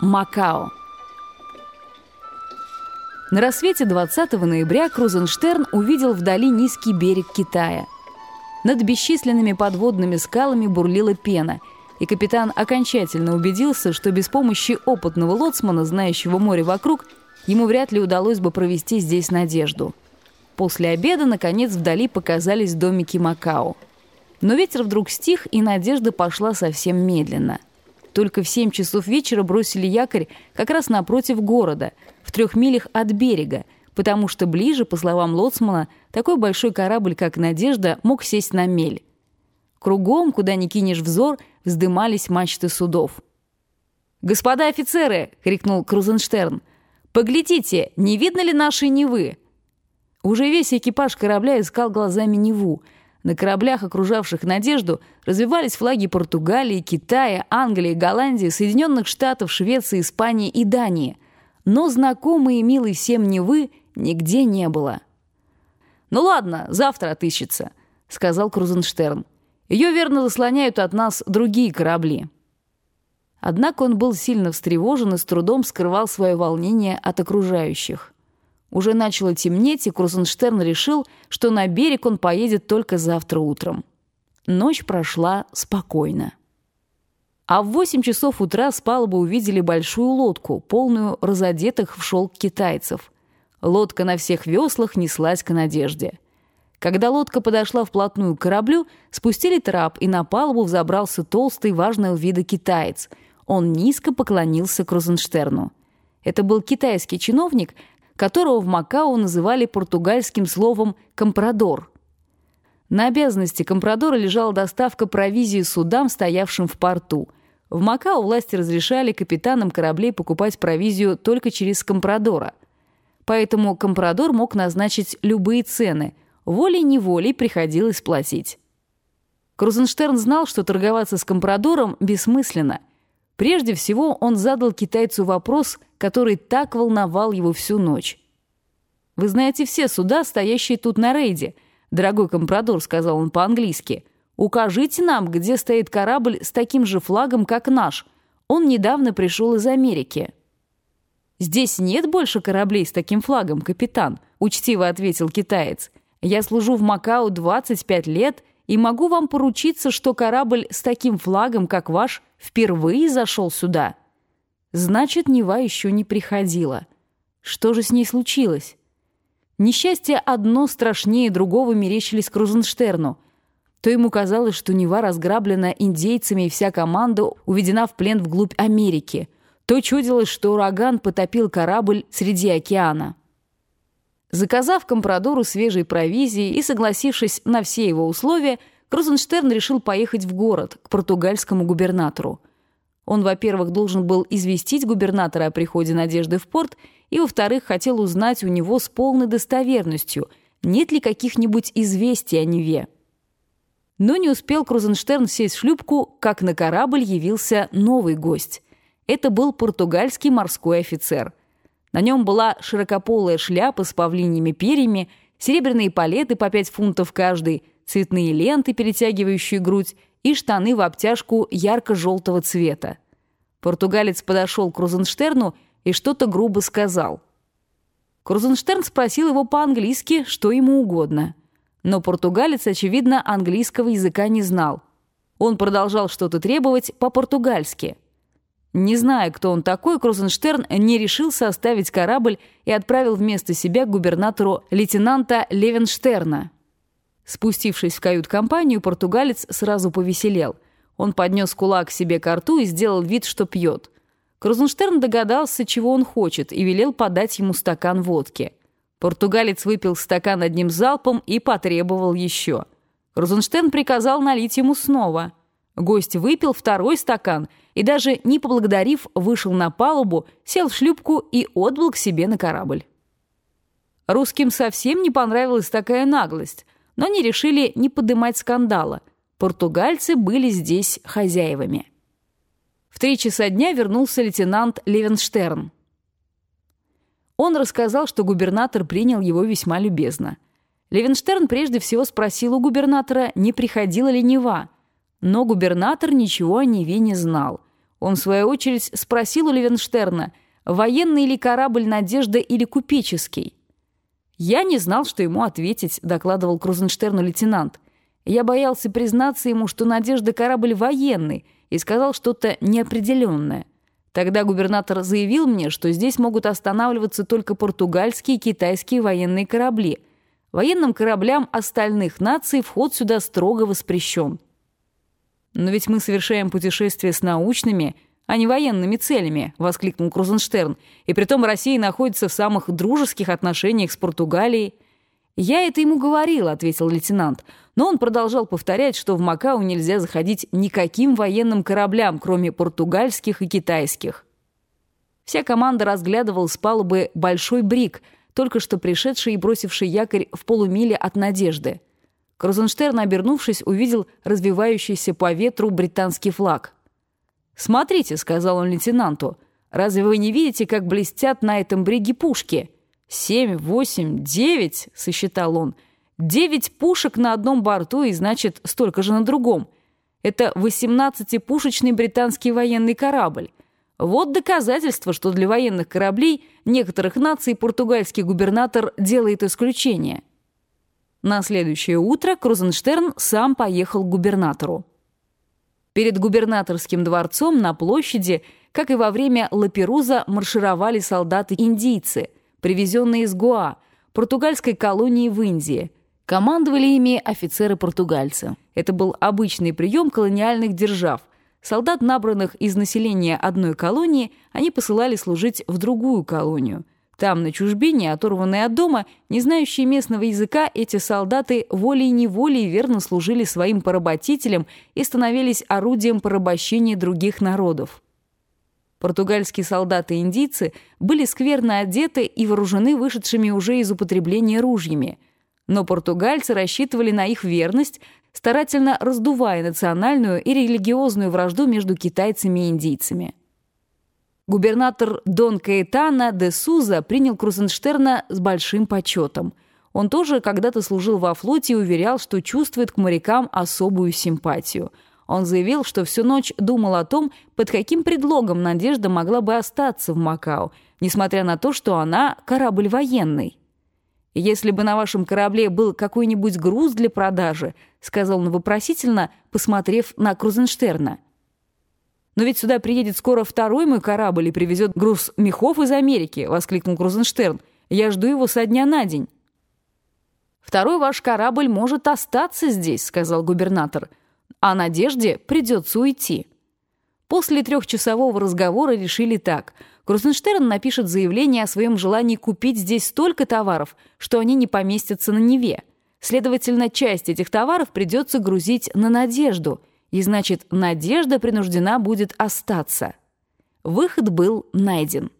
Макао. На рассвете 20 ноября Крузенштерн увидел вдали низкий берег Китая. Над бесчисленными подводными скалами бурлила пена, и капитан окончательно убедился, что без помощи опытного лоцмана, знающего море вокруг, ему вряд ли удалось бы провести здесь надежду. После обеда, наконец, вдали показались домики Макао. Но ветер вдруг стих, и надежда пошла совсем медленно. Только в 7 часов вечера бросили якорь как раз напротив города, в трех милях от берега, потому что ближе, по словам Лоцмана, такой большой корабль, как «Надежда», мог сесть на мель. Кругом, куда ни кинешь взор, вздымались мачты судов. «Господа офицеры!» — крикнул Крузенштерн. «Поглядите, не видно ли нашей Невы?» Уже весь экипаж корабля искал глазами Неву. На кораблях, окружавших «Надежду», развивались флаги Португалии, Китая, Англии, Голландии, Соединенных Штатов, Швеции, Испании и Дании. Но знакомые и милые всем Невы нигде не было. «Ну ладно, завтра отыщется», — сказал Крузенштерн. «Ее верно заслоняют от нас другие корабли». Однако он был сильно встревожен и с трудом скрывал свое волнение от окружающих. Уже начало темнеть, и Крузенштерн решил, что на берег он поедет только завтра утром. Ночь прошла спокойно. А в 8 часов утра с палубы увидели большую лодку, полную разодетых в шелк китайцев. Лодка на всех веслах неслась к надежде. Когда лодка подошла вплотную к кораблю, спустили трап, и на палубу взобрался толстый, важного вида китаец. Он низко поклонился Крузенштерну. Это был китайский чиновник, которого в Макао называли португальским словом «компрадор». На обязанности компрадора лежала доставка провизии судам, стоявшим в порту. В Макао власти разрешали капитанам кораблей покупать провизию только через компрадора. Поэтому компрадор мог назначить любые цены, волей-неволей приходилось платить. Крузенштерн знал, что торговаться с компрадором бессмысленно. Прежде всего он задал китайцу вопрос, который так волновал его всю ночь. «Вы знаете все суда, стоящие тут на рейде», «Дорогой компрадор», — сказал он по-английски, «укажите нам, где стоит корабль с таким же флагом, как наш. Он недавно пришел из Америки». «Здесь нет больше кораблей с таким флагом, капитан», — учтиво ответил китаец. «Я служу в Макао 25 лет и могу вам поручиться, что корабль с таким флагом, как ваш, впервые зашел сюда. Значит, Нева еще не приходила. Что же с ней случилось? Несчастье одно страшнее другого мерещились Крузенштерну. То ему казалось, что Нева разграблена индейцами и вся команда уведена в плен вглубь Америки. То чудилось, что ураган потопил корабль среди океана. Заказав компрадору свежей провизии и согласившись на все его условия, Крузенштерн решил поехать в город, к португальскому губернатору. Он, во-первых, должен был известить губернатора о приходе Надежды в порт, и, во-вторых, хотел узнать у него с полной достоверностью, нет ли каких-нибудь известий о Неве. Но не успел Крузенштерн сесть в шлюпку, как на корабль явился новый гость. Это был португальский морской офицер. На нем была широкополая шляпа с павлиньими перьями, серебряные палеты по 5 фунтов каждый – цветные ленты, перетягивающие грудь, и штаны в обтяжку ярко-желтого цвета. Португалец подошел к Розенштерну и что-то грубо сказал. Крузенштерн спросил его по-английски, что ему угодно. Но португалец, очевидно, английского языка не знал. Он продолжал что-то требовать по-португальски. Не зная, кто он такой, Крузенштерн не решился оставить корабль и отправил вместо себя губернатору лейтенанта Левенштерна. Спустившись в кают-компанию, португалец сразу повеселел. Он поднес кулак себе к рту и сделал вид, что пьет. Крузенштерн догадался, чего он хочет, и велел подать ему стакан водки. Португалец выпил стакан одним залпом и потребовал еще. Крузенштерн приказал налить ему снова. Гость выпил второй стакан и, даже не поблагодарив, вышел на палубу, сел в шлюпку и отбыл к себе на корабль. Русским совсем не понравилась такая наглость – но они решили не поднимать скандала. Португальцы были здесь хозяевами. В три часа дня вернулся лейтенант Левенштерн. Он рассказал, что губернатор принял его весьма любезно. Левенштерн прежде всего спросил у губернатора, не приходила ли Нева. Но губернатор ничего о Неве не знал. Он, в свою очередь, спросил у Левенштерна, военный ли корабль «Надежда» или купеческий. «Я не знал, что ему ответить», — докладывал Крузенштерну лейтенант. Я боялся признаться ему, что «Надежда» корабль военный, и сказал что-то неопределенное. Тогда губернатор заявил мне, что здесь могут останавливаться только португальские и китайские военные корабли. Военным кораблям остальных наций вход сюда строго воспрещен. «Но ведь мы совершаем путешествие с научными, а не военными целями», — воскликнул Крузенштерн. «И притом Россия находится в самых дружеских отношениях с Португалией». «Я это ему говорил», — ответил лейтенант. Но он продолжал повторять, что в Макао нельзя заходить никаким военным кораблям, кроме португальских и китайских. Вся команда разглядывала с палубы большой брик, только что пришедший и бросивший якорь в полумиле от Надежды. Крузенштерн, обернувшись, увидел развивающийся по ветру британский флаг. «Смотрите», — сказал он лейтенанту, — «разве вы не видите, как блестят на этом бриге пушки?» «Семь, восемь, девять», — сосчитал он, — Девять пушек на одном борту и, значит, столько же на другом. Это 18-пушечный британский военный корабль. Вот доказательство, что для военных кораблей некоторых наций португальский губернатор делает исключение. На следующее утро Крузенштерн сам поехал к губернатору. Перед губернаторским дворцом на площади, как и во время Лаперуза, маршировали солдаты-индийцы, привезенные из Гоа, португальской колонии в Индии – Командовали ими офицеры-португальцы. Это был обычный прием колониальных держав. Солдат, набранных из населения одной колонии, они посылали служить в другую колонию. Там, на чужбине, оторванные от дома, не знающие местного языка, эти солдаты волей-неволей верно служили своим поработителям и становились орудием порабощения других народов. Португальские солдаты-индийцы были скверно одеты и вооружены вышедшими уже из употребления ружьями – но португальцы рассчитывали на их верность, старательно раздувая национальную и религиозную вражду между китайцами и индийцами. Губернатор Дон Каэтана де Суза принял Крузенштерна с большим почетом. Он тоже когда-то служил во флоте и уверял, что чувствует к морякам особую симпатию. Он заявил, что всю ночь думал о том, под каким предлогом Надежда могла бы остаться в Макао, несмотря на то, что она корабль военный. «Если бы на вашем корабле был какой-нибудь груз для продажи», сказал он вопросительно, посмотрев на Крузенштерна. «Но ведь сюда приедет скоро второй мой корабль и привезет груз мехов из Америки», воскликнул Крузенштерн. «Я жду его со дня на день». «Второй ваш корабль может остаться здесь», сказал губернатор. «А Надежде придется уйти». После трехчасового разговора решили так – Крузенштерн напишет заявление о своем желании купить здесь столько товаров, что они не поместятся на Неве. Следовательно, часть этих товаров придется грузить на Надежду, и значит, Надежда принуждена будет остаться. Выход был найден.